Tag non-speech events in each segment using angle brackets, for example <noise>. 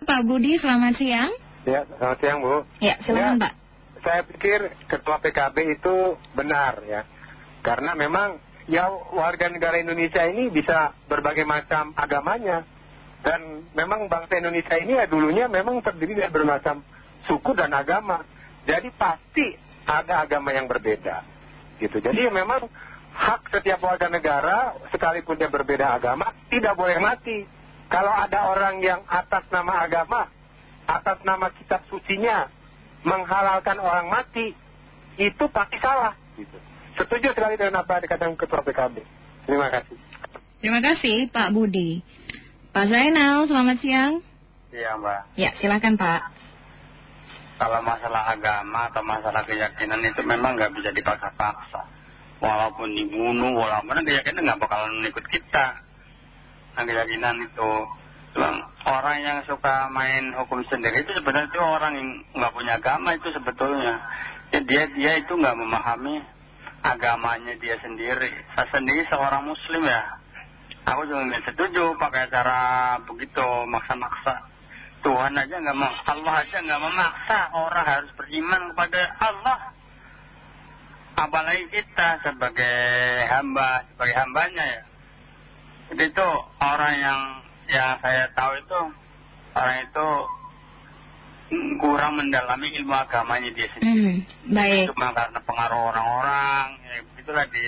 Pak Budi, selamat siang. Ya, selamat siang Bu. Ya, silakan Ya. Pak. Saya pikir Ketua PKB itu benar ya. Karena memang ya warga negara Indonesia ini bisa berbagai macam agamanya. Dan memang bangsa Indonesia ini ya dulunya memang terdiri dari bermacam suku dan agama. Jadi pasti ada agama yang berbeda. Gitu. Jadi memang hak setiap warga negara sekalipun dia berbeda agama tidak boleh mati. Kalau ada orang yang atas nama agama, atas nama kitab sucinya menghalalkan orang mati, itu pasti salah. Gitu. Setuju sekali dengan apa yang dikatakan Ketua PKB. Terima kasih. Terima kasih Pak Budi. Pak Zainal, selamat siang. Iya mbak, Ya, silakan Pak. kalau masalah agama atau masalah keyakinan itu memang nggak bisa dipaksa-paksa. Walaupun dibunuh, walaupun keyakinan nggak bakalan ikut kita. Nah, keyakinan itu. Orang yang suka main hukum sendiri itu sebenarnya itu orang yang nggak punya agama itu sebetulnya. Ya, dia dia itu nggak memahami agamanya dia sendiri. Saya sendiri seorang muslim ya. Aku juga nggak setuju pakai cara begitu maksa-maksa. Tuhan aja nggak mau, Allah aja nggak memaksa orang harus beriman kepada Allah. Apalagi kita sebagai hamba, sebagai hambanya ya. Jadi itu orang yang yang saya tahu itu orang itu kurang mendalami ilmu agamanya dia sendiri. Hmm, baik. Cuma karena pengaruh orang-orang, ya begitulah di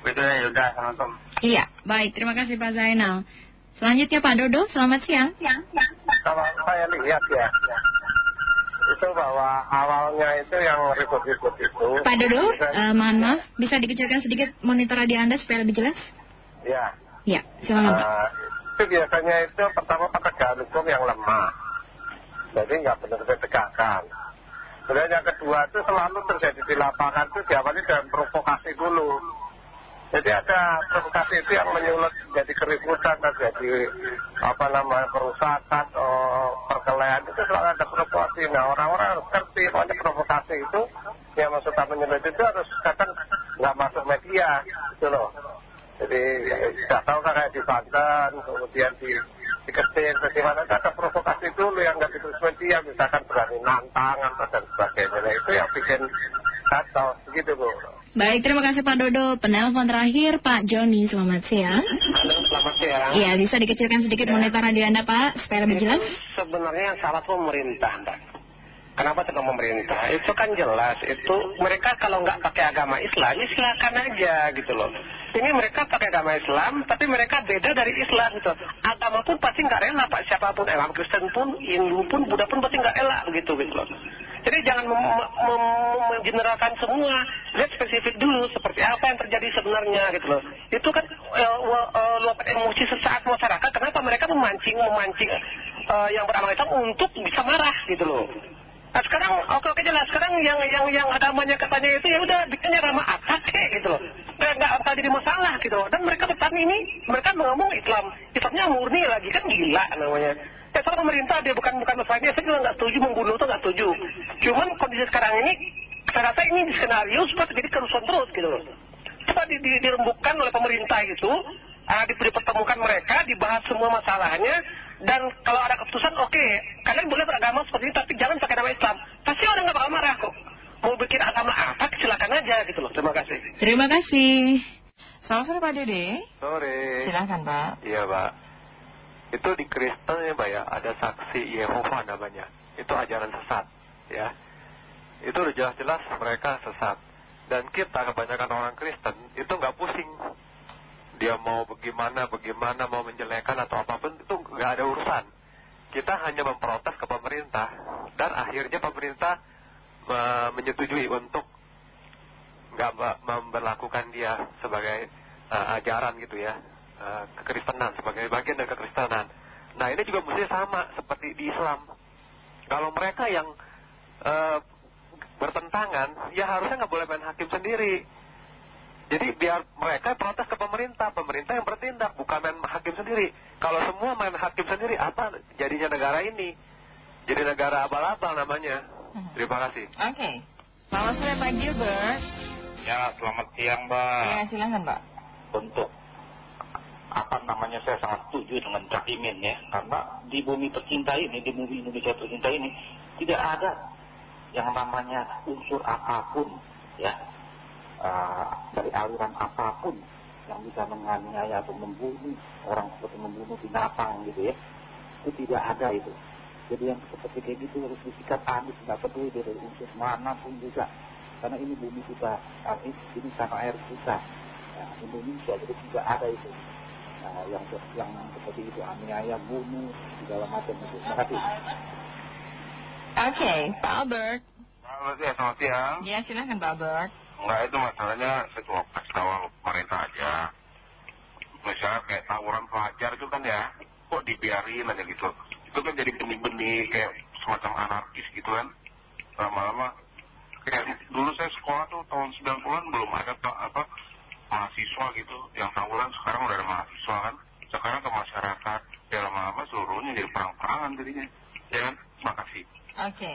begitu ya udah assalamualaikum. Iya, baik. Terima kasih Pak Zainal. Selanjutnya Pak Dodo, selamat siang. Kalau saya lihat ya, itu bahwa awalnya itu yang ribut-ribut itu. Pak Dodo, eh, mohon maaf, bisa dikecilkan sedikit monitor radio Anda supaya lebih jelas? Ya. Ya, silakan Pak. Nah, itu biasanya itu pertama penegakan hukum yang lemah. Jadi nggak benar-benar tegakkan. Kemudian yang kedua itu selalu terjadi di lapangan itu diawali dengan provokasi dulu. Jadi ada provokasi itu yang menyulut jadi keributan, terjadi apa namanya kerusakan, oh, perkelahian itu selalu ada provokasi. Nah orang-orang harus ngerti provokasi itu yang suka menyulut itu harus katakan nggak masuk media gitu loh. Jadi tidak tahu kan kayak di Banten, kemudian di di Ketir, bagaimana ada provokasi dulu yang nggak ditulis media, misalkan berani nantang atau dan sebagainya. Nah, itu yang bikin kacau, begitu Bu. Baik, terima kasih Pak Dodo. Penelpon terakhir Pak Joni, selamat siang. Halo, selamat siang. Iya, bisa dikecilkan sedikit monitor radio Anda Pak, supaya lebih jelas? Sebenarnya yang salah pemerintah, Mbak. Kenapa dengan pemerintah? Itu kan jelas. Itu mereka kalau nggak pakai agama Islam, ya silakan aja gitu loh. Ini mereka pakai agama Islam, tapi mereka beda dari Islam gitu. Agama pun pasti nggak rela, Pak. Siapa pun, Islam Kristen pun, Hindu pun, Buddha pun pasti nggak rela gitu gitu loh. Jadi jangan mengeneralkan semua. Lihat spesifik dulu seperti apa yang terjadi sebenarnya gitu loh. Itu kan eh, eh, luapan emosi sesaat masyarakat. Kenapa mereka memancing memancing eh, yang beramal Islam untuk bisa marah gitu loh. Nah sekarang oke oke jelas sekarang yang yang yang agamanya katanya itu ya udah bikinnya agama apa kek gitu loh. Nggak nggak bakal jadi masalah gitu. Dan mereka bertahan ini mereka ngomong Islam, Islamnya murni lagi kan gila namanya. Ya soal pemerintah dia bukan bukan masalahnya saya juga nggak setuju membunuh tuh nggak setuju. Cuman kondisi sekarang ini saya rasa ini skenario supaya terjadi kerusuhan terus gitu loh. Coba di, di, dirembukkan oleh pemerintah itu, di- dipertemukan mereka, dibahas semua masalahnya, dan kalau ada keputusan, oke, kalian boleh beragama seperti ini, tapi jangan pakai nama Islam. Pasti orang nggak bakal marah kok. Mau bikin agama apa, silakan aja gitu loh. Terima kasih. Terima kasih. Selamat sore Pak Dede. Sore. Silakan Pak. Iya Pak. Itu di Kristen ya Pak ya, ada saksi Yehova namanya. Itu ajaran sesat ya. Itu udah jelas-jelas mereka sesat. Dan kita kebanyakan orang Kristen itu nggak pusing. Dia mau bagaimana, bagaimana, mau menjelekan atau apa pun itu nggak ada urusan. Kita hanya memprotes ke pemerintah. Dan akhirnya pemerintah me- menyetujui untuk nggak me- memberlakukan dia sebagai eh, ajaran gitu ya eh, kekristenan sebagai bagian dari kekristenan. Nah ini juga mestinya sama seperti di Islam. Kalau mereka yang eh, bertentangan, ya harusnya nggak boleh main hakim sendiri. Jadi biar mereka protes ke pemerintah, pemerintah yang bertindak, bukan main hakim sendiri. Kalau semua main hakim sendiri, apa jadinya negara ini? Jadi negara abal-abal namanya. Terima kasih. Oke. Selamat sore Pak Gilbert. Ya, selamat siang Mbak. Ya, silakan Pak. Untuk apa namanya saya sangat setuju dengan Cak Imin ya karena di bumi tercinta ini di bumi Indonesia tercinta ini tidak ada yang namanya unsur apa pun ya uh, dari aliran apa pun yang bisa menganiaya atau membunuh orang seperti membunuh binatang gitu ya. Itu tidak ada itu. Jadi yang seperti kayak gitu harus disikat habis nggak peduli dari unsur mana pun juga. Karena ini bumi kita ini tanah air kita ya, Indonesia jadi tidak ada itu. Nah, yang yang seperti itu aniaya bunuh segala macam itu. Terima kasih. Oke, Pak Albert. Selamat siang, selamat siang. Ya, silahkan Pak Albert. Enggak, itu masalahnya kasih tahu pemerintah aja. Misalnya kayak tawuran pelajar itu kan ya, kok dibiarin aja gitu. Itu kan jadi benih-benih kayak semacam anarkis gitu kan. Lama-lama, kayak dulu saya sekolah tuh tahun 90-an belum ada apa mahasiswa gitu. Yang tawuran sekarang udah ada mahasiswa kan. Sekarang ke masyarakat, ya lama-lama seluruhnya jadi perang-perangan jadinya. Ya kan? Terima kasih. Oke.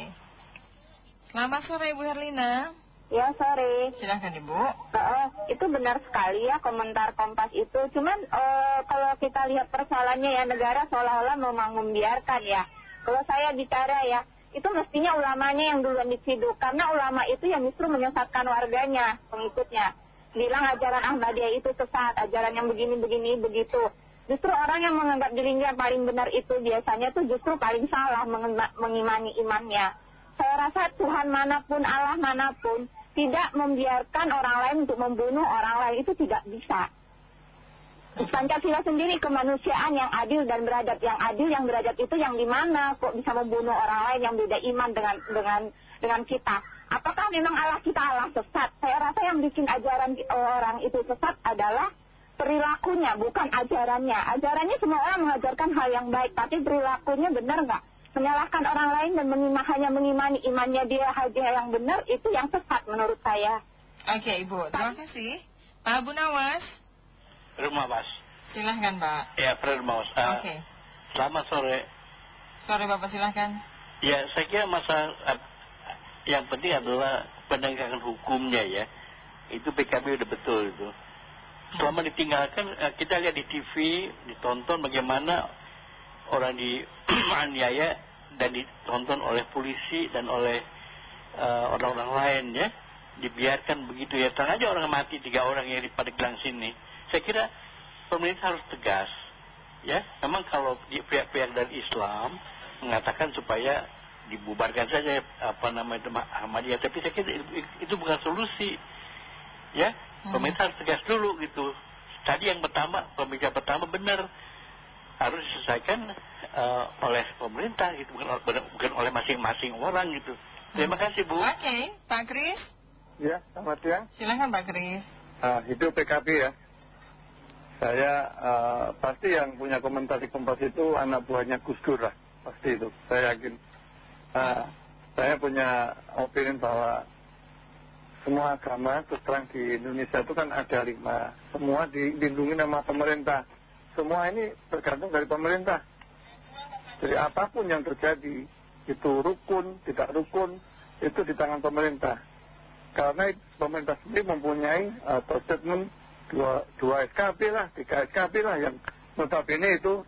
Selamat sore Ibu Herlina. Ya sore. Silahkan Ibu. Uh, itu benar sekali ya komentar Kompas itu. Cuman uh, kalau kita lihat persoalannya ya negara seolah-olah memang membiarkan ya. Kalau saya bicara ya, itu mestinya ulamanya yang duluan diciduk. Karena ulama itu yang justru menyesatkan warganya, pengikutnya. Bilang ajaran Ahmadiyah itu sesat, ajaran yang begini-begini begitu. Justru orang yang menganggap dirinya paling benar itu biasanya tuh justru paling salah mengimani imannya. Saya rasa Tuhan mana pun, Allah mana pun, tidak membiarkan orang lain untuk membunuh orang lain itu tidak bisa. Pancasila sendiri kemanusiaan yang adil dan beradab. Yang adil, yang beradab itu yang di mana kok bisa membunuh orang lain yang beda iman dengan dengan dengan kita. Apakah memang Allah kita Allah sesat? Saya rasa yang bikin ajaran orang itu sesat adalah perilakunya, bukan ajarannya. Ajarannya semua orang mengajarkan hal yang baik, tapi perilakunya benar nggak? Menyalahkan orang lain dan menimah, hanya mengimani imannya dia hanya yang benar, itu yang sesat menurut saya. Oke Ibu, terima kasih. Pak Abu Nawas. Rumah Mas. Silahkan Pak. Ya, Mas. Uh, Oke. Selamat sore. Sore Bapak silahkan. Ya, saya kira masa uh, yang penting adalah penegakan hukumnya ya. Itu PKB udah betul itu selama ditinggalkan eh, kita lihat di TV ditonton bagaimana orang dianiaya <clears throat> dan ditonton oleh polisi dan oleh eh, orang-orang lain ya. Dibiarkan begitu ya. Tenang aja orang mati tiga orang yang di Padeglang sini. Saya kira pemerintah harus tegas ya. Memang kalau pihak-pihak dari Islam mengatakan supaya dibubarkan saja apa namanya Ahmadiyah. Tapi saya kira itu bukan solusi ya. Pemerintah harus tegas dulu gitu. Tadi yang pertama, pembicara pertama benar harus diselesaikan uh, oleh pemerintah gitu, bukan, bukan oleh masing-masing orang gitu. Terima kasih Bu. Oke, Pak Kris. Ya, selamat siang. Silahkan Pak Kris. Uh, itu PKB ya. Saya uh, pasti yang punya komentar di Kompas itu anak buahnya Gus Dur lah. Pasti itu, saya yakin. Uh, saya punya opini bahwa semua agama terus terang di Indonesia itu kan ada lima semua dilindungi nama pemerintah semua ini tergantung dari pemerintah. Jadi apa pun yang terjadi itu rukun, tidak rukun itu di tangan pemerintah. Karena pemerintah sendiri mempunyai atau statement dua, dua SKP lah, tiga SKP lah yang notabene itu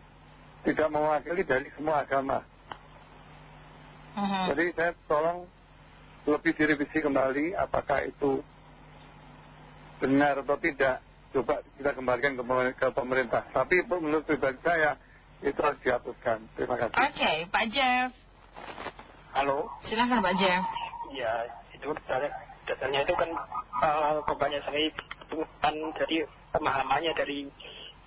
tidak mewakili dari semua agama. -huh. jadi saya tolong lebih direvisi kembali apakah itu benar atau tidak coba kita kembalikan ke pemerintah. Tapi menurut pribadi saya itu harus dihapuskan terima kasih. Oke Pak Jeff. Halo? Silahkan Pak Jeff. Ya itu datanya itu kan uh, kebanyakan sekali kan jadi pemahamannya dari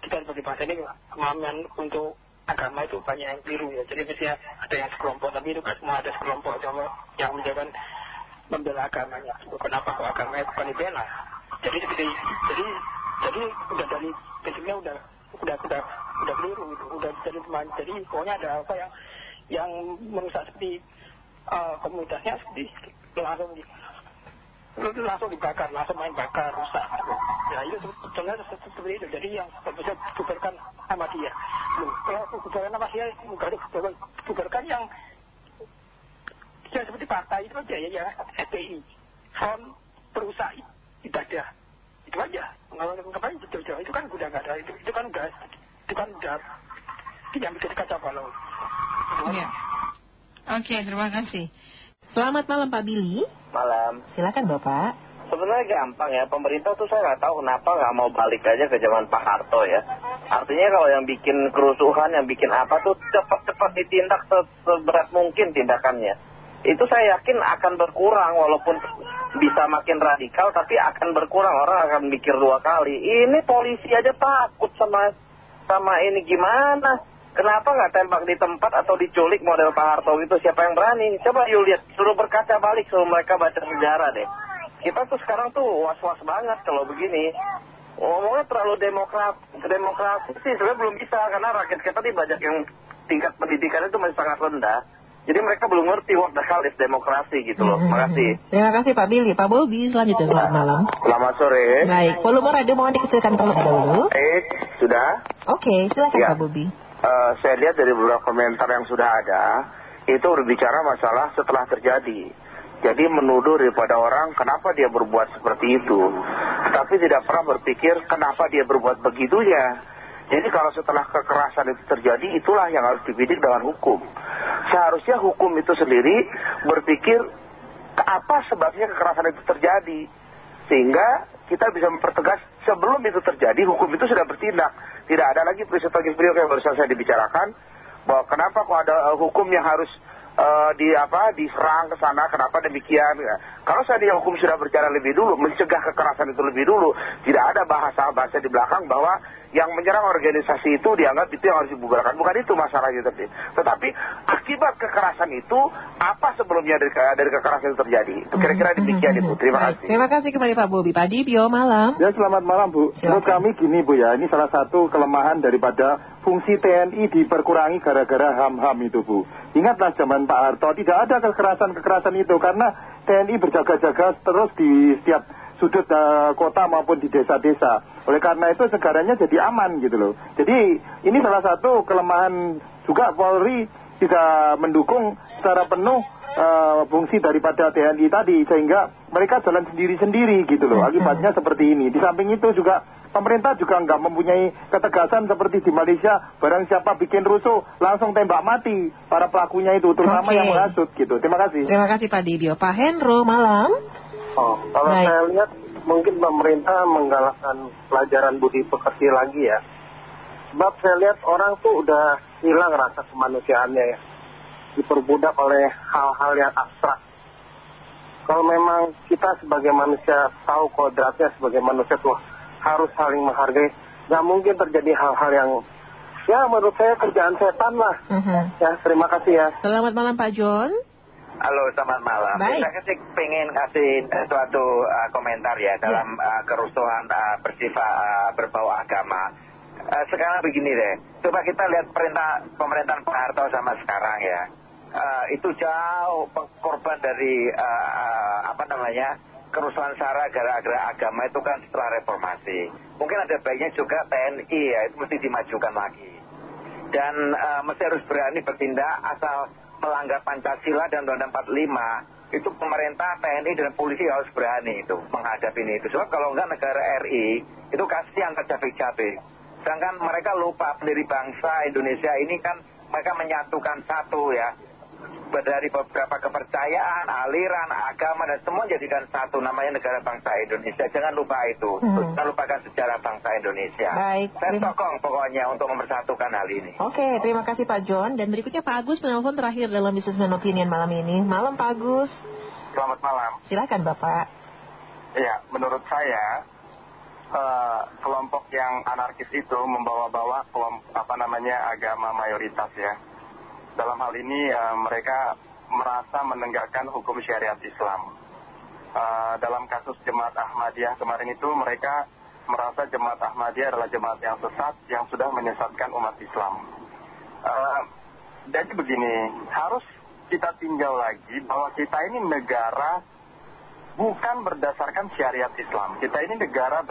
kita sebagai bangsa ini pemahaman untuk agama itu banyak yang biru ya. Jadi misalnya ada yang sekelompok tapi itu kan semua ada sekelompok. Yang menjadikan membela agamanya. Kenapa kok agamanya bukan dibela? Jadi jadi jadi jadi udah dari basicnya udah udah udah udah keliru gitu. Udah jadi jadi pokoknya ada apa yang yang merusak seperti uh, komunitasnya seperti langsung di langsung dibakar, langsung main bakar, rusak. Gitu. Ya itu sebenarnya seperti itu. Jadi yang bisa bubarkan Ahmadiyah. Kalau bubarkan Ahmadiyah, bubarkan yang Ya seperti partai itu aja ya, ya FPI, Front Perusahaan Ibadah. Itu aja. Kalau kemarin jauh-jauh itu kan udah nggak ada, itu, itu kan udah Itu kan jahat. Yang bikin kacau. Iya. Oke, terima kasih. Selamat malam Pak Billy. Malam. Silakan Bapak. Sebenarnya gampang ya, pemerintah tuh saya nggak tahu kenapa nggak mau balik aja ke zaman Pak Harto ya. Artinya kalau yang bikin kerusuhan, yang bikin apa tuh cepat-cepat ditindak se- seberat mungkin tindakannya. Itu saya yakin akan berkurang walaupun bisa makin radikal tapi akan berkurang orang akan mikir dua kali. Ini polisi aja takut sama sama ini gimana? Kenapa nggak tembak di tempat atau diculik model Pak Harto itu siapa yang berani? Coba yuk lihat, suruh berkaca balik, suruh mereka baca sejarah deh. Kita tuh sekarang tuh was-was banget kalau begini. Ngomongnya terlalu demokrat, demokrasi sih sebenarnya belum bisa karena rakyat kita di banyak yang tingkat pendidikan itu masih sangat rendah. Jadi mereka belum ngerti what the hell is demokrasi gitu loh. Terima kasih. Terima kasih Pak Billy. Pak Bobi selanjutnya selamat malam. Selamat sore. Baik, volume radio mohon dikecilkan terlebih dahulu. Eh, sudah? Oke, silakan Ya. Pak Bobi. Eh, saya lihat dari beberapa komentar yang sudah ada, itu berbicara masalah setelah terjadi. Jadi menuduh daripada orang kenapa dia berbuat seperti itu. Tapi tidak pernah berpikir kenapa dia berbuat begitunya. Jadi kalau setelah kekerasan itu terjadi, itulah yang harus dibidik dengan hukum. Seharusnya hukum itu sendiri berpikir apa sebabnya kekerasan itu terjadi. Sehingga kita bisa mempertegas sebelum itu terjadi, hukum itu sudah bertindak. Tidak ada lagi peristiwa-peristiwa yang barusan saya dibicarakan, bahwa kenapa kok ada eh, hukum yang harus eh, di apa diserang ke sana, kenapa demikian. Ya. Kalau saya hukum sudah berjalan lebih dulu, mencegah kekerasan itu lebih dulu, tidak ada bahasa-bahasa di belakang bahwa yang menyerang organisasi itu dianggap itu yang harus dibubarkan. Bukan itu masalahnya. Tapi, tetapi akibat kekerasan itu, apa sebelumnya dari, dari kekerasan itu terjadi? Itu kira-kira demikian Ibu. Terima Baik, kasih. terima kasih kembali Pak Bobi. Pak Dibio, malam. Ya selamat malam Bu. Menurut kami gini Bu ya, ini salah satu kelemahan daripada fungsi TNI diperkurangi gara-gara HAM-HAM itu Bu. Ingatlah zaman Pak Harto tidak ada kekerasan-kekerasan itu karena TNI berjaga-jaga terus di setiap sudut eh, kota maupun di desa-desa. Oleh karena itu negaranya jadi aman gitu loh. Jadi ini salah satu kelemahan juga Polri tidak mendukung secara penuh eh, fungsi daripada TNI tadi sehingga mereka jalan sendiri-sendiri gitu loh. Akibatnya seperti ini. Di samping itu juga pemerintah juga nggak mempunyai ketegasan seperti di Malaysia. Barang siapa bikin rusuh langsung tembak mati para pelakunya itu, terutama Oke. yang menghasut gitu. Terima kasih. Terima kasih Pak Dibio. Pak Hendro, malam. Oh, kalau Baik. saya lihat mungkin pemerintah menggalakkan pelajaran budi pekerti lagi ya. Sebab saya lihat orang tuh udah hilang rasa kemanusiaannya ya. Diperbudak oleh hal-hal yang abstrak. Kalau memang kita sebagai manusia tahu kodratnya sebagai manusia tuh harus saling menghargai. Nggak mungkin terjadi hal-hal yang ya menurut saya kerjaan setan lah. Ya terima kasih ya. Selamat malam Pak John. Halo, selamat malam. Baik. Saya sih pengen kasih eh, suatu eh, komentar ya dalam eh, kerusuhan eh, bersifat eh, berbau agama. Sekarang begini deh, coba kita lihat perintah pemerintahan Pak Harto sama sekarang ya. Itu jauh korban dari apa namanya kerusuhan sara gara-gara agama itu kan setelah reformasi. Mungkin ada baiknya juga TNI ya, itu mesti dimajukan lagi dan eh, mesti harus berani bertindak asal melanggar Pancasila dan Undang-Undang 45 itu pemerintah, TNI dan polisi harus berani itu menghadapi ini. Itu sebab kalau enggak negara RI itu kasihan tercapek-capek sedangkan mereka lupa pendiri bangsa Indonesia ini kan mereka menyatukan satu ya dari beberapa kepercayaan, aliran, agama dan semua jadikan satu namanya negara bangsa Indonesia. Jangan lupa itu. Jangan lupakan sejarah bangsa Indonesia. Baik, Saya sokong pokoknya untuk mempersatukan hal ini. Oke, terima kasih Pak John. Dan berikutnya Pak Agus penelpon terakhir dalam Business and Opinion malam ini. Malam Pak Agus. Selamat malam. Silakan Bapak. Iya, menurut saya eh, kelompok yang anarkis itu membawa-bawa kelompok apa namanya agama mayoritas ya. Dalam hal ini eh, mereka merasa menegakkan hukum syariat Islam. Eh, dalam kasus jemaat Ahmadiyah kemarin itu mereka merasa jemaat Ahmadiyah adalah jemaat yang sesat yang sudah menyesatkan umat Islam. Eh, jadi begini, harus kita tinjau lagi bahwa kita ini negara bukan berdasarkan syariat Islam. Kita ini negara